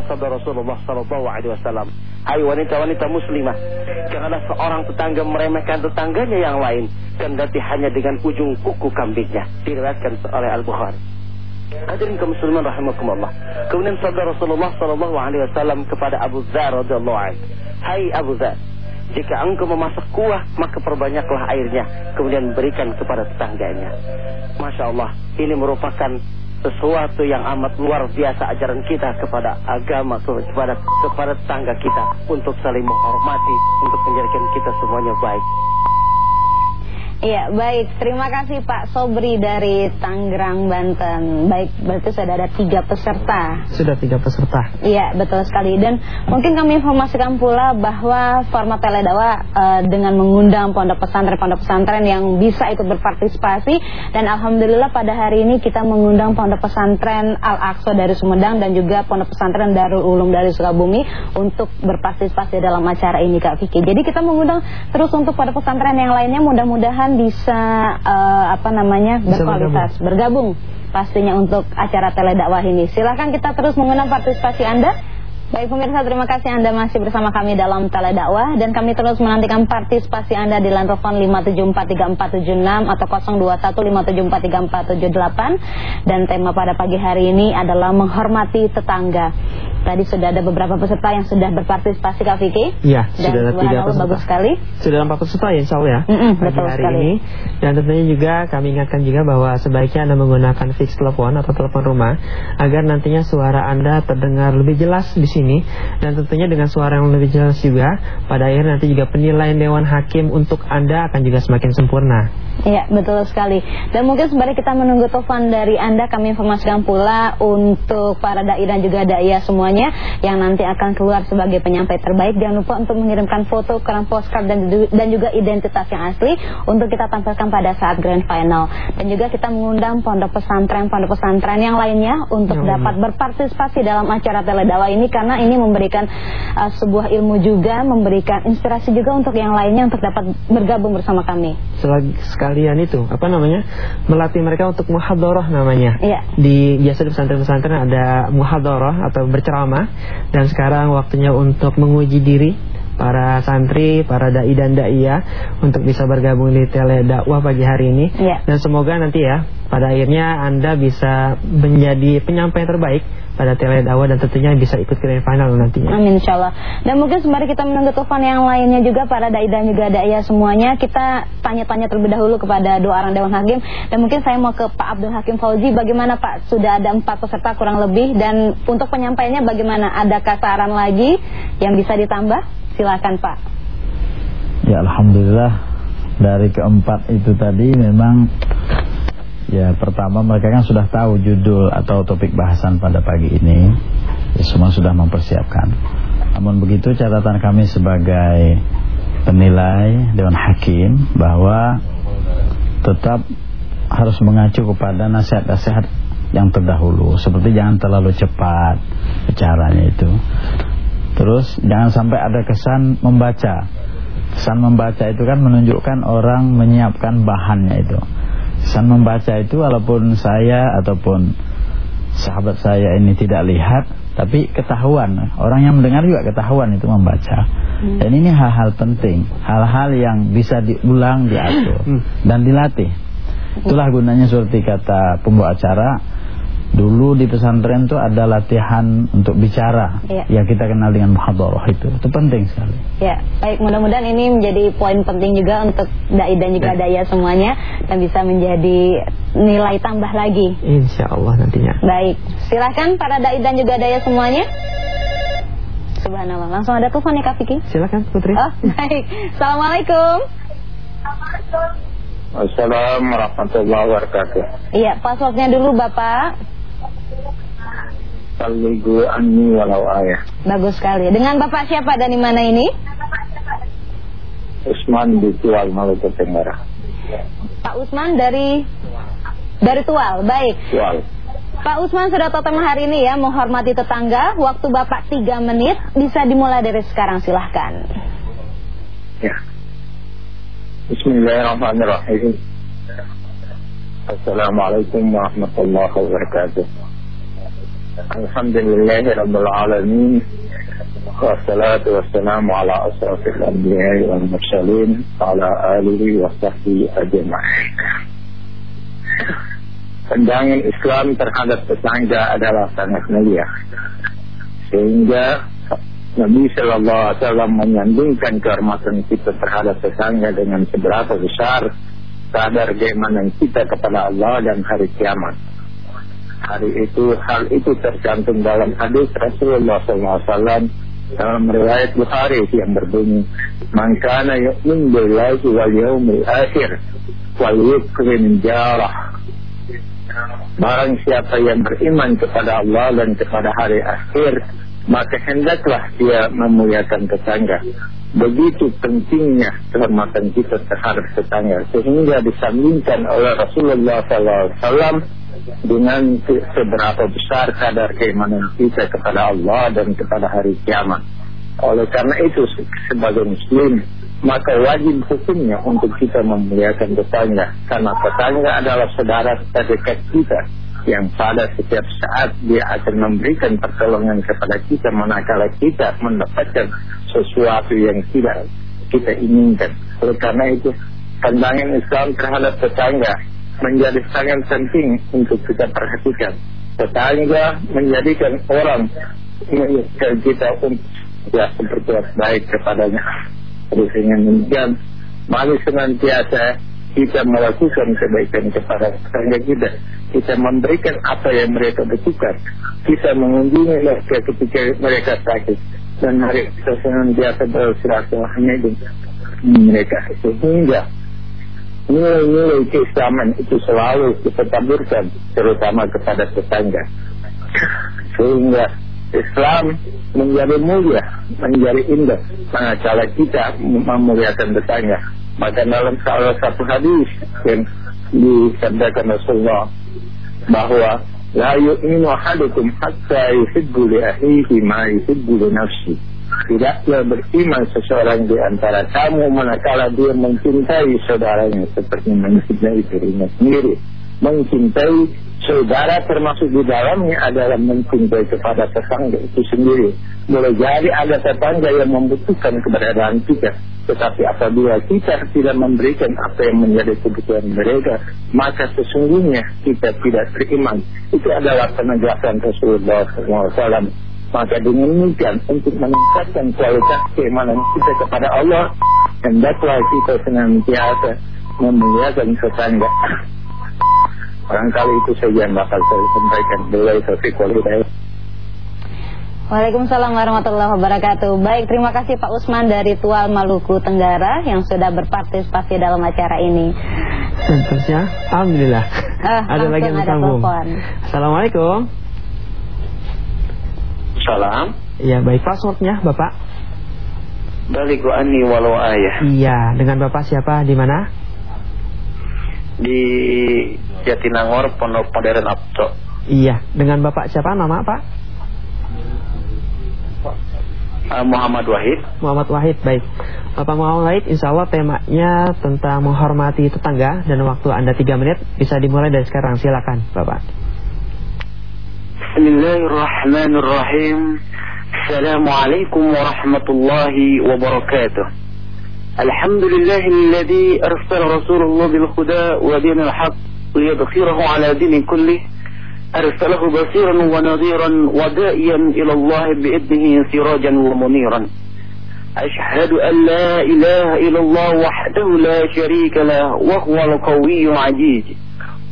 Sebagaimana sabda Rasulullah Sallallahu Alaihi Wasallam, Hai wanita-wanita muslimah, janganlah seorang tetangga meremehkan tetangganya yang lain, kendati hanya dengan ujung kuku kambingnya. Diriwayatkan oleh Al Bukhari. Hadirin kaum muslimin rahimakumullah. Kemudian sabda Rasulullah sallallahu alaihi wasallam kepada Abu Dzar radhiyallahu anhu, "Hai Abu Dzar, jika engkau memasak kuah, maka perbanyaklah airnya, kemudian berikan kepada tetangganya." Masya Allah, ini merupakan sesuatu yang amat luar biasa ajaran kita kepada agama, kepada kepada tetangga kita untuk saling menghormati, untuk menjadikan kita semuanya baik. Iya, baik. Terima kasih Pak Sobri dari Tangerang, Banten. Baik, berarti sudah ada tiga peserta. Sudah tiga peserta. Iya, betul sekali. Dan mungkin kami informasikan pula bahwa format teledawa uh, dengan mengundang pondok pesantren-pondok pesantren yang bisa ikut berpartisipasi. Dan Alhamdulillah pada hari ini kita mengundang pondok pesantren Al-Aqsa dari Sumedang dan juga pondok pesantren Darul Ulum dari Sukabumi untuk berpartisipasi dalam acara ini Kak Vicky. Jadi kita mengundang terus untuk pondok pesantren yang lainnya mudah-mudahan bisa uh, apa namanya berkualitas bergabung. bergabung pastinya untuk acara teledakwah ini. Silahkan kita terus mengundang partisipasi Anda. Baik pemirsa, terima kasih Anda masih bersama kami dalam teledakwah dan kami terus menantikan partisipasi Anda di line telepon 5743476 atau 0215743478 dan tema pada pagi hari ini adalah menghormati tetangga. Tadi sudah ada beberapa peserta yang sudah berpartisipasi Kak Vicky. Iya, sudah ada tiga peserta. bagus sekali. Sudah empat peserta ya insya Allah ya. Mm -mm, betul hari sekali. ini. Dan tentunya juga kami ingatkan juga bahwa sebaiknya Anda menggunakan fix telepon atau telepon rumah agar nantinya suara Anda terdengar lebih jelas di sini dan tentunya dengan suara yang lebih jelas juga pada akhirnya nanti juga penilaian Dewan Hakim untuk Anda akan juga semakin sempurna. Iya, betul sekali. Dan mungkin sembari kita menunggu telepon dari Anda, kami informasikan pula untuk para dai dan juga daya semuanya yang nanti akan keluar sebagai penyampai terbaik. Jangan lupa untuk mengirimkan foto, keran postcard dan, dan juga identitas yang asli untuk kita tampilkan pada saat grand final. Dan juga kita mengundang pondok pesantren, pondok pesantren yang lainnya untuk ya, dapat berpartisipasi dalam acara teledawa ini karena ini memberikan uh, sebuah ilmu juga, memberikan inspirasi juga untuk yang lainnya untuk dapat bergabung bersama kami. Selagi sekalian itu apa namanya melatih mereka untuk muhadharah namanya iya. di biasa di pesantren-pesantren ada muhadharah atau berceramah dan sekarang waktunya untuk menguji diri para santri, para dai dan daiyah untuk bisa bergabung di tele dakwah pagi hari ini. Ya. Dan semoga nanti ya pada akhirnya Anda bisa menjadi penyampai terbaik pada tele dakwah dan tentunya bisa ikut ke final nantinya. Amin insyaallah. Dan mungkin sembari kita menunggu telepon yang lainnya juga para dai dan juga daiyah semuanya, kita tanya-tanya terlebih dahulu kepada dua orang dewan hakim dan mungkin saya mau ke Pak Abdul Hakim Fauzi bagaimana Pak sudah ada empat peserta kurang lebih dan untuk penyampaiannya bagaimana ada kasaran lagi yang bisa ditambah? Silakan Pak. Ya Alhamdulillah dari keempat itu tadi memang ya pertama mereka kan sudah tahu judul atau topik bahasan pada pagi ini ya, semua sudah mempersiapkan. Namun begitu catatan kami sebagai penilai Dewan Hakim bahwa tetap harus mengacu kepada nasihat-nasihat yang terdahulu seperti jangan terlalu cepat bicaranya itu Terus jangan sampai ada kesan membaca. Kesan membaca itu kan menunjukkan orang menyiapkan bahannya itu. Kesan membaca itu walaupun saya ataupun sahabat saya ini tidak lihat tapi ketahuan. Orang yang mendengar juga ketahuan itu membaca. Hmm. Dan ini hal-hal penting, hal-hal yang bisa diulang, diatur hmm. dan dilatih. Itulah gunanya seperti kata pembawa acara Dulu di pesantren itu ada latihan untuk bicara ya. yang kita kenal dengan muhadharah itu. Itu penting sekali. Ya, baik mudah-mudahan ini menjadi poin penting juga untuk dai dan juga ya. daya semuanya dan bisa menjadi nilai tambah lagi. Insya Allah nantinya. Baik, silakan para dai dan juga daya semuanya. Subhanallah. Langsung ada telepon nih Kak Vicky. Silakan Putri. Oh, baik. Assalamualaikum. Assalamualaikum warahmatullahi wabarakatuh. Iya, passwordnya dulu Bapak. Saligu anni walau ayah. Bagus sekali. Dengan Bapak siapa dan di mana ini? Usman di Tual, Maluku Tenggara. Pak Usman dari dari Tual, baik. Tual. Pak Usman sudah totem hari ini ya menghormati tetangga. Waktu Bapak 3 menit bisa dimulai dari sekarang silahkan. Ya. Bismillahirrahmanirrahim. Assalamualaikum warahmatullahi wabarakatuh. Rabbil Alamin. Wassalatu wassalamu ala asrafil anbiya wal mursalin Ala alihi wa sahbihi ajma'in. Pandangan Islam terhadap tetangga adalah sangat mulia. Sehingga Nabi Shallallahu Alaihi Wasallam menyandingkan kehormatan kita terhadap tetangga dengan seberapa besar kadar keimanan kita kepada Allah dan hari kiamat. Hari itu hal itu tercantum dalam hadis Rasulullah SAW dalam riwayat Bukhari yang berbunyi, "Man kana yu'min billahi wal yawmil akhir wal yukrim jarah." Barang siapa yang beriman kepada Allah dan kepada hari akhir maka hendaklah dia memuliakan tetangga. Begitu pentingnya kehormatan kita terhadap tetangga sehingga disambungkan oleh Rasulullah SAW dengan seberapa besar kadar keimanan kita kepada Allah dan kepada hari kiamat. Oleh karena itu sebagai muslim maka wajib hukumnya untuk kita memuliakan tetangga karena tetangga adalah saudara terdekat kita yang pada setiap saat dia akan memberikan pertolongan kepada kita manakala kita mendapatkan sesuatu yang tidak kita inginkan. Oleh karena itu, pandangan Islam terhadap tetangga menjadi sangat penting untuk kita perhatikan. Tetangga menjadikan orang menjadikan kita untuk ya berbuat baik kepadanya. Terus dengan demikian, mari senantiasa kita melakukan kebaikan kepada tetangga kita. Kita memberikan apa yang mereka butuhkan. Kita mengunjungi mereka ketika mereka sakit. Dan mari kita senantiasa bersilaturahmi dengan mereka. Sehingga nilai-nilai keislaman itu selalu kita taburkan. Terutama kepada tetangga. Sehingga Islam menjadi mulia, menjadi indah. Manakala kita memuliakan tetangga maka dalam salah satu hadis yang disabdakan Rasulullah bahwa la yu'minu ahadukum hatta yuhibbu li akhihi ma yuhibbu li nafsi. Tidaklah beriman seseorang di antara kamu manakala dia mencintai saudaranya seperti mencintai dirinya sendiri. Mencintai saudara termasuk di dalamnya adalah mencintai kepada tetangga itu sendiri. Boleh jadi ada tetangga yang membutuhkan keberadaan kita. Tetapi apabila kita tidak memberikan apa yang menjadi kebutuhan mereka, maka sesungguhnya kita tidak beriman. Itu adalah penegasan Rasulullah SAW. Maka dengan demikian untuk meningkatkan kualitas keimanan kita kepada Allah, hendaklah kita senantiasa memuliakan tetangga. Barangkali itu saja yang bakal saya sampaikan. Bila wal hidayah. Waalaikumsalam warahmatullahi wabarakatuh. Baik, terima kasih Pak Usman dari Tual Maluku Tenggara yang sudah berpartisipasi dalam acara ini. Tentunya, Alhamdulillah. Ah, ada lagi yang sambung. Assalamualaikum. Salam. Iya, baik passwordnya Bapak. Balik ani walau ayah. Iya, dengan Bapak siapa di mana? Di Jatinangor, Pondok Modern Abco. Iya, dengan Bapak siapa nama Pak? Uh, Muhammad Wahid. Muhammad Wahid, baik. Bapak Muhammad Wahid, insya Allah temanya tentang menghormati tetangga dan waktu Anda 3 menit bisa dimulai dari sekarang. Silakan, Bapak. Bismillahirrahmanirrahim. Assalamualaikum warahmatullahi wabarakatuh. الحمد لله الذي أرسل رسول الله بالهدى ودين الحق ليظهره على دين كله أرسله بصيرا ونذيرا ودائيا إلى الله بإذنه سراجا ومنيرا أشهد أن لا إله إلا الله وحده لا شريك له وهو القوي العزيز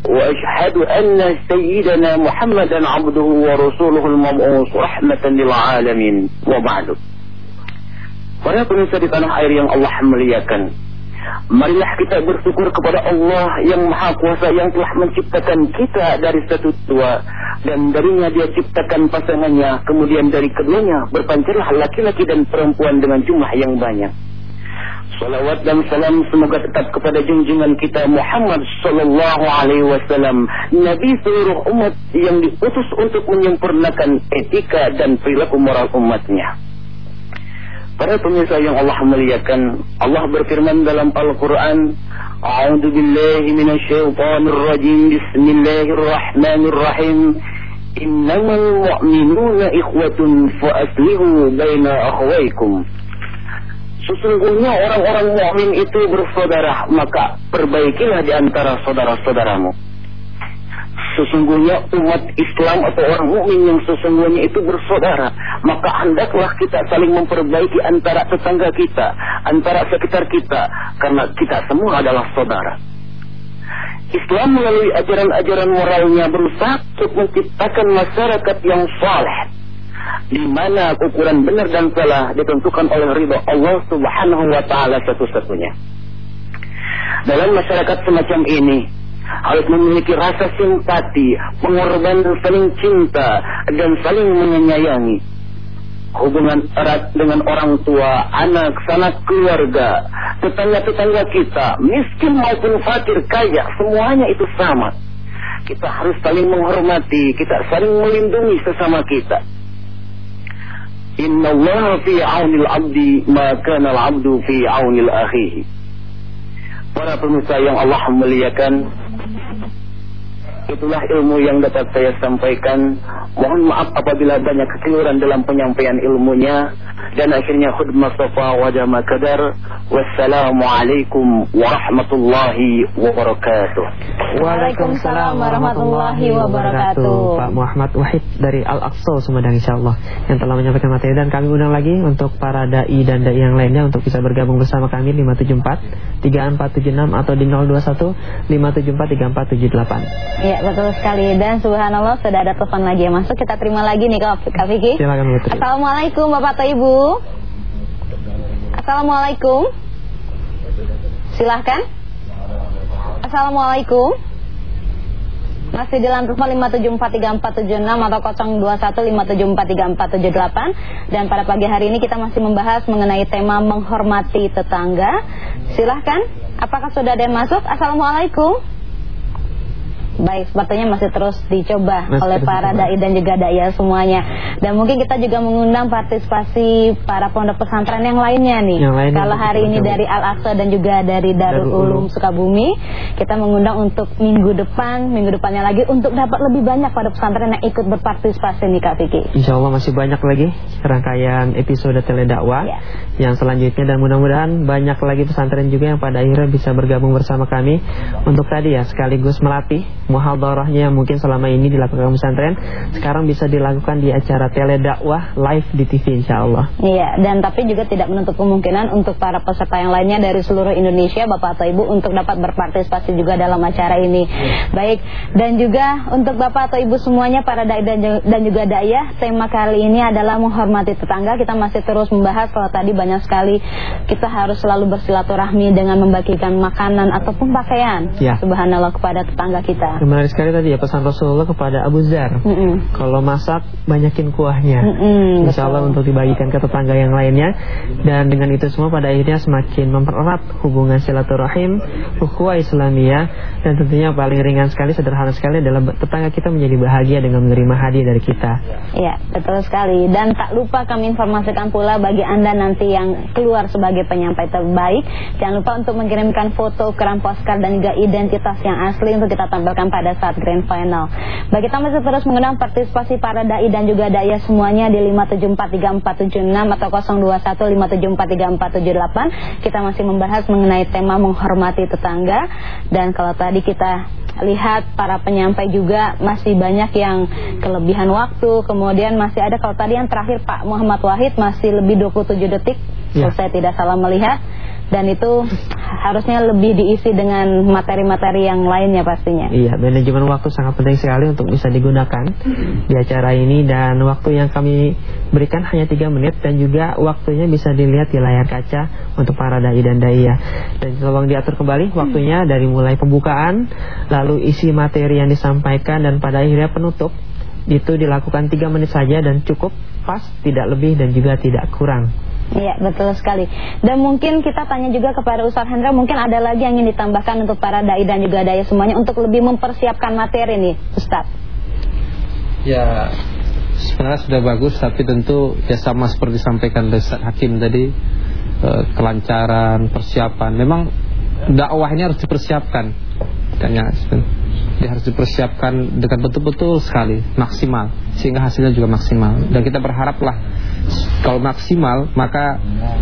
وأشهد أن سيدنا محمدا عبده ورسوله المبعوث رحمة للعالمين وبعد Para pemirsa di tanah air yang Allah muliakan Marilah kita bersyukur kepada Allah yang Maha Kuasa yang telah menciptakan kita dari satu tua dan darinya dia ciptakan pasangannya kemudian dari keduanya berpancarlah laki-laki dan perempuan dengan jumlah yang banyak. Salawat dan salam semoga tetap kepada junjungan kita Muhammad sallallahu alaihi wasallam, nabi seluruh umat yang diutus untuk menyempurnakan etika dan perilaku moral umatnya. Para pemirsa yang Allah muliakan, Allah berfirman dalam Al-Quran, A'udhu billahi minasyaitanir rajim, Bismillahirrahmanirrahim, Innamal mu'minuna ikhwatun fa'aslihu baina akhwaikum. Sesungguhnya orang-orang mukmin itu bersaudara, maka perbaikilah di antara saudara-saudaramu. Sesungguhnya umat Islam atau orang mukmin yang sesungguhnya itu bersaudara, maka hendaklah kita saling memperbaiki antara tetangga kita, antara sekitar kita, karena kita semua adalah saudara. Islam melalui ajaran-ajaran moralnya berusaha untuk menciptakan masyarakat yang saleh di mana ukuran benar dan salah ditentukan oleh ridho Allah Subhanahu wa taala satu-satunya. Dalam masyarakat semacam ini harus memiliki rasa simpati, pengorbanan saling cinta dan saling menyayangi. Hubungan erat dengan orang tua, anak, sanak keluarga, tetangga-tetangga kita, miskin maupun fakir, kaya, semuanya itu sama. Kita harus saling menghormati, kita saling melindungi sesama kita. Inna Allah fi aunil abdi maka al abdu fi aunil akhihi. Para pemirsa yang Allah muliakan, Itulah ilmu yang dapat saya sampaikan. Mohon maaf apabila banyak kekeliruan dalam penyampaian ilmunya. Dan akhirnya khutbah sofa wajah makadar. Wassalamualaikum warahmatullahi wabarakatuh. Waalaikumsalam warahmatullahi wabarakatuh. Pak Muhammad Wahid dari Al-Aqsa Sumedang insyaAllah yang telah menyampaikan materi dan kami undang lagi untuk para da'i dan da'i yang lainnya untuk bisa bergabung bersama kami 574 3476 atau di 021 574 3478. Iya betul sekali dan subhanallah sudah ada telepon lagi yang masuk kita terima lagi nih Kak, Kak Vicky. Silakan Putri. Assalamualaikum Bapak atau Ibu. Assalamualaikum. Silahkan. Assalamualaikum. Masih di telepon 5743476 atau 0215743478 dan pada pagi hari ini kita masih membahas mengenai tema menghormati tetangga. Silahkan. Apakah sudah ada yang masuk? Assalamualaikum. Baik, sepertinya masih terus dicoba Masih oleh terus para dicoba. dai dan juga daya semuanya. Dan mungkin kita juga mengundang partisipasi para pondok pesantren yang lainnya nih. Yang lainnya Kalau hari ini dari Al Aqsa dan juga dari Darul Darul Ulum. Ulum Sukabumi, kita mengundang untuk minggu depan, minggu depannya lagi untuk dapat lebih banyak pada pesantren yang ikut berpartisipasi nih Kak Vicky. Insya Allah masih banyak lagi rangkaian episode teledakwah Ya. yang selanjutnya dan mudah-mudahan banyak lagi pesantren juga yang pada akhirnya bisa bergabung bersama kami untuk tadi ya sekaligus melatih muhadharahnya yang mungkin selama ini dilakukan pesantren sekarang bisa dilakukan di acara teledakwah live di TV insya Allah. Iya, dan tapi juga tidak menutup kemungkinan untuk para peserta yang lainnya dari seluruh Indonesia, Bapak atau Ibu, untuk dapat berpartisipasi juga dalam acara ini. Baik, dan juga untuk Bapak atau Ibu semuanya, para dai dan, dan juga daya, tema kali ini adalah menghormati tetangga. Kita masih terus membahas kalau tadi banyak sekali kita harus selalu bersilaturahmi dengan membagikan makanan ataupun pakaian, Ya. subhanallah kepada tetangga kita. Menarik sekali tadi ya pesan Rasulullah kepada Abu Zar. Mm-mm. Kalau masak banyakin kuahnya. Mm-mm, Insya Allah betul. untuk dibagikan ke tetangga yang lainnya dan dengan itu semua pada akhirnya semakin mempererat hubungan silaturahim, ukhuwah Islamiyah dan tentunya paling ringan sekali sederhana sekali adalah tetangga kita menjadi bahagia dengan menerima hadiah dari kita. Iya, betul sekali. Dan tak lupa kami informasikan pula bagi Anda nanti yang keluar sebagai penyampai terbaik, jangan lupa untuk mengirimkan foto, keran postcard dan juga identitas yang asli untuk kita tampilkan pada saat grand final. Bagi kita masih terus mengundang partisipasi para dai dan juga daya semuanya di 5743476 atau 0215743478. Kita masih membahas mengenai tema menghormati tetangga dan kalau tadi kita lihat para penyampai juga masih banyak yang kelebihan waktu kemudian masih ada kalau tadi yang terakhir Pak Muhammad Wahid masih lebih 27 detik Ya. saya tidak salah melihat dan itu harusnya lebih diisi dengan materi-materi yang lainnya pastinya Iya, manajemen waktu sangat penting sekali untuk bisa digunakan di acara ini dan waktu yang kami berikan hanya 3 menit dan juga waktunya bisa dilihat di layar kaca untuk para dai dan daiyah. Dan tolong diatur kembali waktunya dari mulai pembukaan, lalu isi materi yang disampaikan dan pada akhirnya penutup itu dilakukan 3 menit saja dan cukup pas, tidak lebih dan juga tidak kurang. Iya betul sekali. Dan mungkin kita tanya juga kepada Ustaz Hendra mungkin ada lagi yang ingin ditambahkan untuk para dai dan juga daya semuanya untuk lebih mempersiapkan materi nih Ustaz. Ya sebenarnya sudah bagus tapi tentu ya sama seperti disampaikan oleh Ustaz Hakim tadi eh, kelancaran persiapan. Memang dakwah ini harus dipersiapkan. Tanya dia harus dipersiapkan dengan betul-betul sekali maksimal. Sehingga hasilnya juga maksimal. Dan kita berharaplah kalau maksimal maka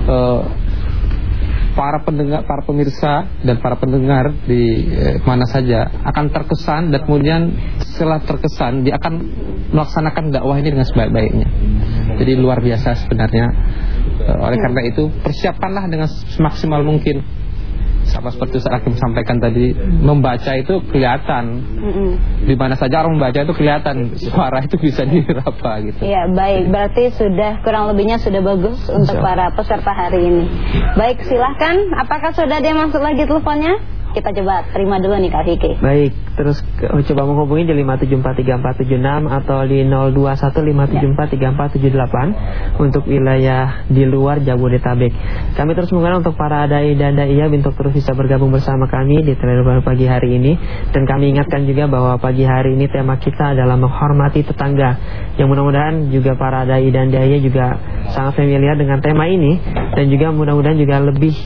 uh, para pendengar, para pemirsa dan para pendengar di eh, mana saja akan terkesan dan kemudian setelah terkesan dia akan melaksanakan dakwah ini dengan sebaik-baiknya. Jadi luar biasa sebenarnya. Eh, oleh karena itu persiapkanlah dengan semaksimal mungkin sama seperti Ustaz Hakim sampaikan tadi membaca itu kelihatan di mana saja orang membaca itu kelihatan suara itu bisa diraba gitu. Iya baik berarti sudah kurang lebihnya sudah bagus untuk para peserta hari ini. Baik silahkan apakah sudah ada yang masuk lagi teleponnya? Kita coba terima dulu nih Kak Vicky. Baik, terus ke, coba menghubungi di 5743476 atau di 0215743478 untuk wilayah di luar Jabodetabek. Kami terus mengundang untuk para dai dan daiyah untuk terus bisa bergabung bersama kami di Trailer pagi hari ini dan kami ingatkan juga bahwa pagi hari ini tema kita adalah menghormati tetangga. Yang mudah-mudahan juga para dai dan daiyah juga sangat familiar dengan tema ini dan juga mudah-mudahan juga lebih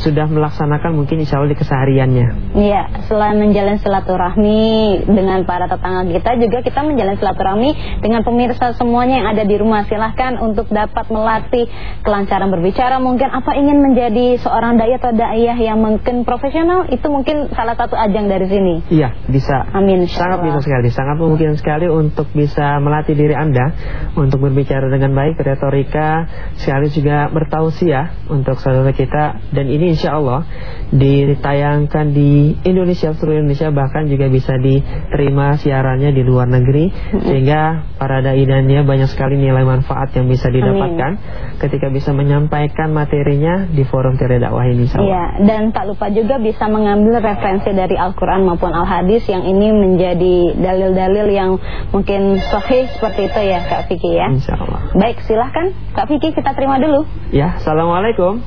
sudah melaksanakan mungkin insya Allah di kesehariannya. Iya, selain menjalin silaturahmi dengan para tetangga kita, juga kita menjalin silaturahmi dengan pemirsa semuanya yang ada di rumah. Silahkan untuk dapat melatih kelancaran berbicara. Mungkin apa ingin menjadi seorang dai atau daiyah yang mungkin profesional, itu mungkin salah satu ajang dari sini. Iya, bisa. Amin. Sangat bisa sekali, sangat mungkin sekali untuk bisa melatih diri Anda untuk berbicara dengan baik, retorika, sekali juga bertausiah untuk saudara kita dan ini insya Allah ditayangkan di Indonesia seluruh Indonesia bahkan juga bisa diterima siarannya di luar negeri. Sehingga para dai dan ya banyak sekali nilai manfaat yang bisa didapatkan Amin. ketika bisa menyampaikan materinya di forum Tere Dakwah ini Iya dan tak lupa juga bisa mengambil referensi dari Al-Quran maupun Al-Hadis yang ini menjadi dalil-dalil yang mungkin sahih seperti itu ya Kak Vicky ya. Insya Allah. Baik silahkan Kak Vicky kita terima dulu. Ya Assalamualaikum.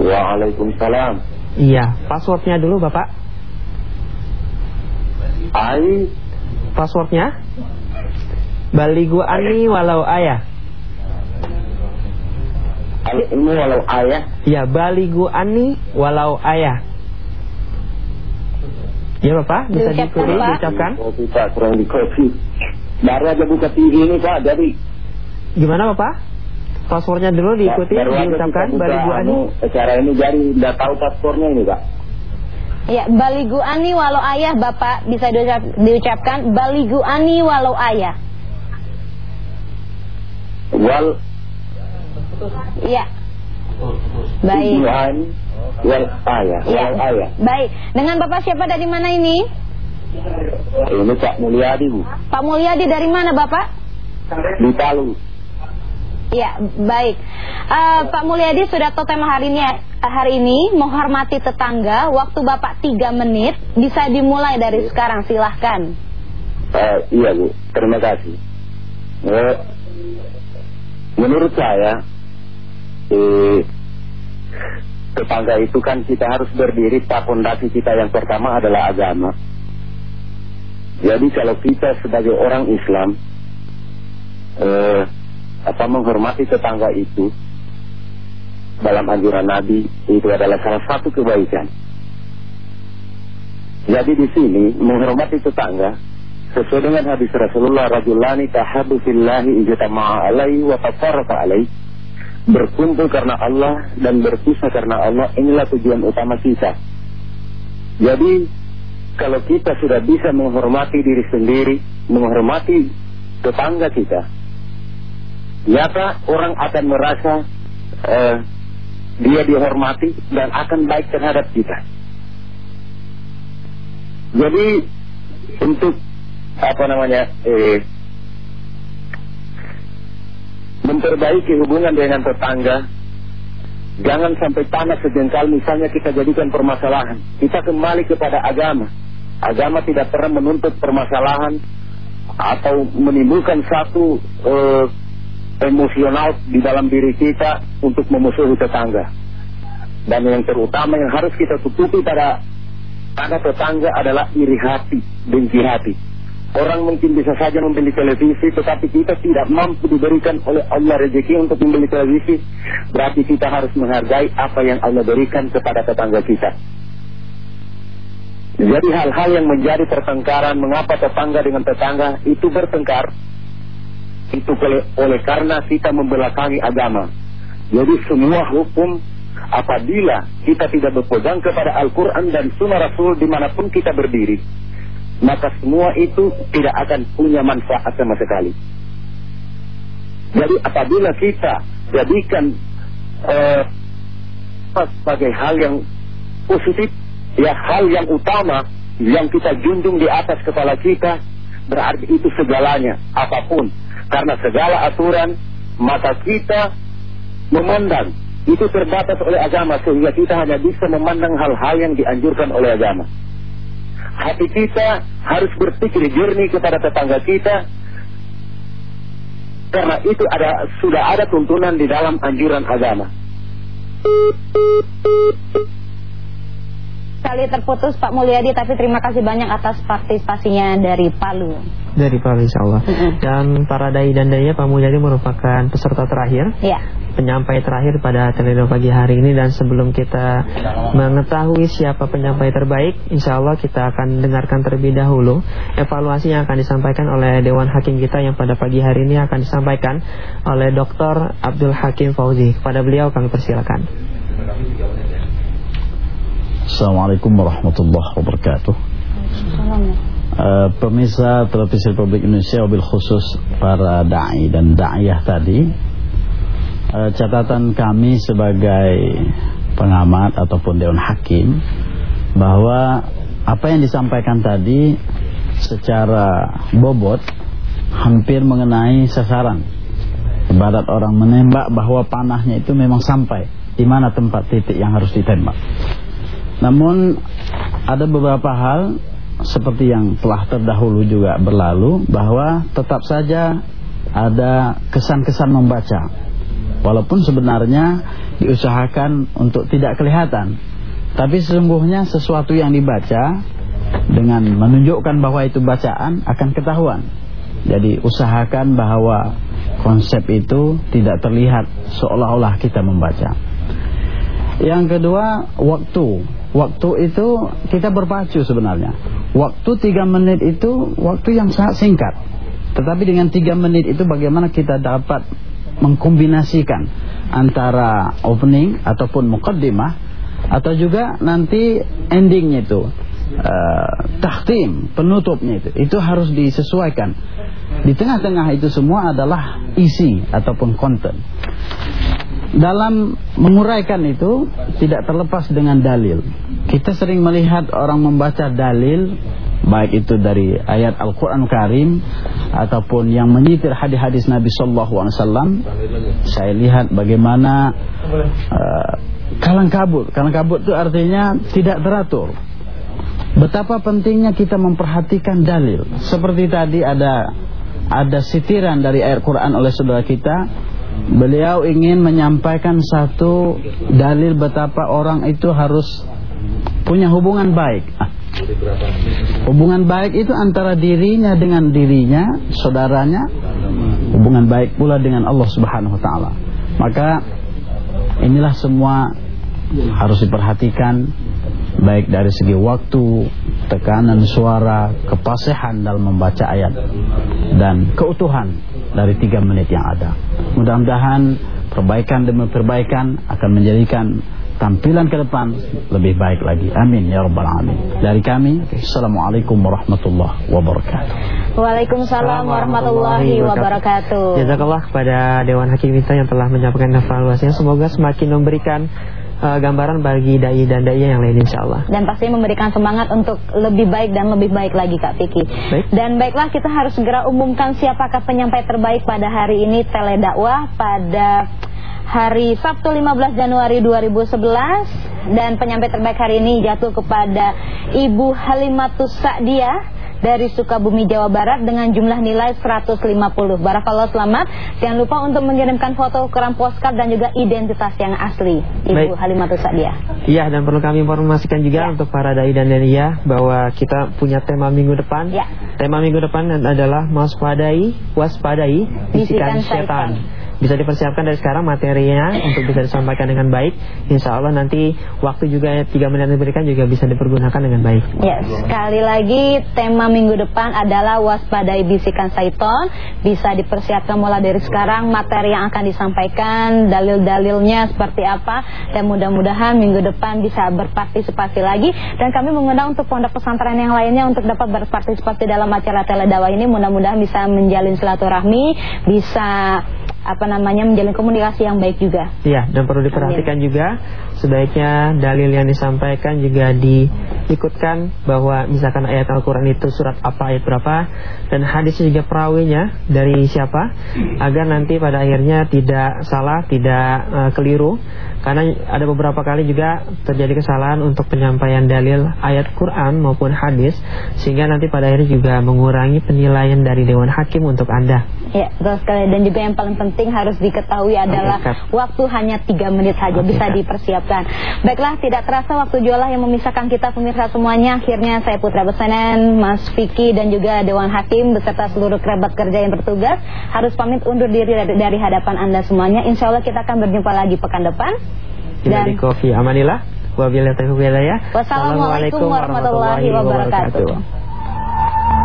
Waalaikumsalam. Iya, passwordnya dulu Bapak. Ai. Passwordnya? Baligu ani walau ayah. Ini walau ayah. Iya, baligu ani walau ayah. Ya Bapak, bisa diikuti, diucapkan. Oh, kurang di kopi. Baru aja buka TV ini Pak, jadi. Gimana Bapak? Passwordnya dulu diikuti, ya, diucapkan Baligu Ani. Secara ini jadi tidak tahu passwordnya ini Pak. Ya, Baligu Ani walau ayah Bapak bisa diucap, diucapkan Baligu Ani walau ayah. Wal. Ya. Baik. Wal ayah. Ya. Walau ayah. Baik. Dengan Bapak siapa dari mana ini? Ini Pak Mulyadi Bu. Pak Mulyadi dari mana Bapak? Di Palu. Ya, baik. Uh, Pak Mulyadi sudah tahu tema hari ini hari ini menghormati tetangga. Waktu Bapak tiga menit bisa dimulai dari sekarang. Silahkan. Uh, iya Bu, terima kasih. Uh, menurut saya, eh, tetangga itu kan kita harus berdiri. Fondasi kita yang pertama adalah agama. Jadi kalau kita sebagai orang Islam. Eh, apa menghormati tetangga itu dalam anjuran Nabi itu adalah salah satu kebaikan. Jadi di sini menghormati tetangga sesuai dengan hadis Rasulullah rajulani tahabbu fillahi ijtama'a alaihi wa tafarraqa alaihi berkumpul karena Allah dan berpisah karena Allah inilah tujuan utama kita. Jadi kalau kita sudah bisa menghormati diri sendiri, menghormati tetangga kita, nyata orang akan merasa uh, dia dihormati dan akan baik terhadap kita. Jadi untuk apa namanya eh, memperbaiki hubungan dengan tetangga, jangan sampai panas sejengkal misalnya kita jadikan permasalahan. Kita kembali kepada agama. Agama tidak pernah menuntut permasalahan atau menimbulkan satu eh, emosional di dalam diri kita untuk memusuhi tetangga. Dan yang terutama yang harus kita tutupi pada pada tetangga adalah iri hati, benci hati. Orang mungkin bisa saja membeli televisi, tetapi kita tidak mampu diberikan oleh Allah rezeki untuk membeli televisi. Berarti kita harus menghargai apa yang Allah berikan kepada tetangga kita. Jadi hal-hal yang menjadi pertengkaran, mengapa tetangga dengan tetangga itu bertengkar, itu oleh, karena kita membelakangi agama. Jadi semua hukum apabila kita tidak berpegang kepada Al-Quran dan Sunnah Rasul di mana pun kita berdiri, maka semua itu tidak akan punya manfaat sama sekali. Jadi apabila kita jadikan eh, sebagai hal yang positif, ya hal yang utama yang kita junjung di atas kepala kita, berarti itu segalanya, apa pun. Karena segala aturan, maka kita memandang itu terbatas oleh agama sehingga kita hanya bisa memandang hal-hal yang dianjurkan oleh agama. Hati kita harus berpikir jernih kepada tetangga kita karena itu ada sudah ada tuntunan di dalam anjuran agama. Kali terputus Pak Mulyadi tapi terima kasih banyak atas partisipasinya dari Palu. Dari Palu insya Allah. Mm -hmm. Dan para dai dan daya Pak Mulyadi merupakan peserta terakhir. Ya. Penyampai terakhir pada Teledo pagi hari ini dan sebelum kita mengetahui siapa penyampai terbaik, insya Allah kita akan dengarkan terlebih dahulu evaluasi yang akan disampaikan oleh Dewan Hakim kita yang pada pagi hari ini akan disampaikan oleh Dr. Abdul Hakim Fauzi. Kepada beliau kami persilakan. Assalamualaikum warahmatullahi wabarakatuh. Uh, pemirsa televisi Republik Indonesia wabil khusus para dai dan daiyah tadi uh, catatan kami sebagai pengamat ataupun dewan hakim bahwa apa yang disampaikan tadi secara bobot hampir mengenai sasaran. Ibarat orang menembak bahwa panahnya itu memang sampai di mana tempat titik yang harus ditembak namun ada beberapa hal seperti yang telah terdahulu juga berlalu bahwa tetap saja ada kesan-kesan membaca. Walaupun sebenarnya diusahakan untuk tidak kelihatan. Tapi sesungguhnya sesuatu yang dibaca dengan menunjukkan bahwa itu bacaan akan ketahuan. Jadi usahakan bahwa konsep itu tidak terlihat seolah-olah kita membaca. Yang kedua, waktu Waktu itu kita berpacu sebenarnya. Waktu tiga menit itu waktu yang sangat singkat. Tetapi dengan tiga menit itu bagaimana kita dapat mengkombinasikan antara opening ataupun mukaddimah atau juga nanti endingnya itu uh, tahtim penutupnya itu itu harus disesuaikan di tengah-tengah itu semua adalah isi ataupun konten dalam menguraikan itu tidak terlepas dengan dalil. Kita sering melihat orang membaca dalil baik itu dari ayat Al-Qur'an Karim ataupun yang menyitir hadis-hadis Nabi sallallahu alaihi wasallam. Saya lihat bagaimana uh, kalang kabut. Kalang kabut itu artinya tidak teratur. Betapa pentingnya kita memperhatikan dalil. Seperti tadi ada ada sitiran dari ayat Quran oleh saudara kita Beliau ingin menyampaikan satu dalil betapa orang itu harus punya hubungan baik. Hubungan baik itu antara dirinya dengan dirinya, saudaranya, hubungan baik pula dengan Allah Subhanahu wa taala. Maka inilah semua harus diperhatikan baik dari segi waktu, tekanan suara, kepasihan dalam membaca ayat dan keutuhan dari tiga menit yang ada. Mudah-mudahan perbaikan demi perbaikan akan menjadikan tampilan ke depan lebih baik lagi. Amin ya rabbal alamin. Dari kami, Assalamualaikum warahmatullahi wabarakatuh. Waalaikumsalam warahmatullahi wabarakatuh. Jazakallah kepada Dewan Hakim kita yang telah menyampaikan evaluasinya. Semoga semakin memberikan uh, gambaran bagi dai dan dai yang lain insya Allah. Dan pasti memberikan semangat untuk lebih baik dan lebih baik lagi Kak Piki. Baik. Dan baiklah kita harus segera umumkan siapakah penyampai terbaik pada hari ini teledakwah pada hari Sabtu 15 Januari 2011 dan penyampai terbaik hari ini jatuh kepada Ibu Halimatus Sa'diyah dari Sukabumi Jawa Barat dengan jumlah nilai 150. Barakallah selamat. Jangan lupa untuk mengirimkan foto ukuran postcard dan juga identitas yang asli Ibu Halimatus Sa'diyah. Iya dan perlu kami informasikan juga ya. untuk para dai dan dania bahwa kita punya tema minggu depan. Ya. Tema minggu depan adalah waspadai, waspadai bisikan setan. Bisa dipersiapkan dari sekarang materinya untuk bisa disampaikan dengan baik. Insya Allah nanti waktu juga tiga menit diberikan juga bisa dipergunakan dengan baik. Ya, sekali lagi tema minggu depan adalah waspadai bisikan syaiton. Bisa dipersiapkan mulai dari sekarang materi yang akan disampaikan, dalil-dalilnya seperti apa dan mudah-mudahan minggu depan bisa berpartisipasi lagi dan kami mengundang untuk pondok pesantren yang lainnya untuk dapat berpartisipasi dalam acara teledakwah ini mudah-mudahan bisa menjalin silaturahmi, bisa apa namanya menjalin komunikasi yang baik juga. Iya, dan perlu diperhatikan Amin. juga sebaiknya dalil yang disampaikan juga diikutkan bahwa misalkan ayat Al-Qur'an itu surat apa ayat berapa dan hadisnya juga perawinya dari siapa agar nanti pada akhirnya tidak salah, tidak uh, keliru karena ada beberapa kali juga terjadi kesalahan untuk penyampaian dalil ayat Quran maupun hadis sehingga nanti pada akhirnya juga mengurangi penilaian dari Dewan Hakim untuk Anda. Ya, betul sekali dan juga yang paling penting harus diketahui adalah waktu hanya tiga menit saja bisa dipersiapkan. Baiklah, tidak terasa waktu jualah yang memisahkan kita pemirsa semuanya. Akhirnya saya Putra Besanan, Mas Vicky dan juga Dewan Hakim beserta seluruh kerabat kerja yang bertugas harus pamit undur diri dari, dari hadapan Anda semuanya. Insya Allah kita akan berjumpa lagi pekan depan. Dan Kofi Amanillah. Wabillahi taufiq Wassalamualaikum warahmatullahi wabarakatuh.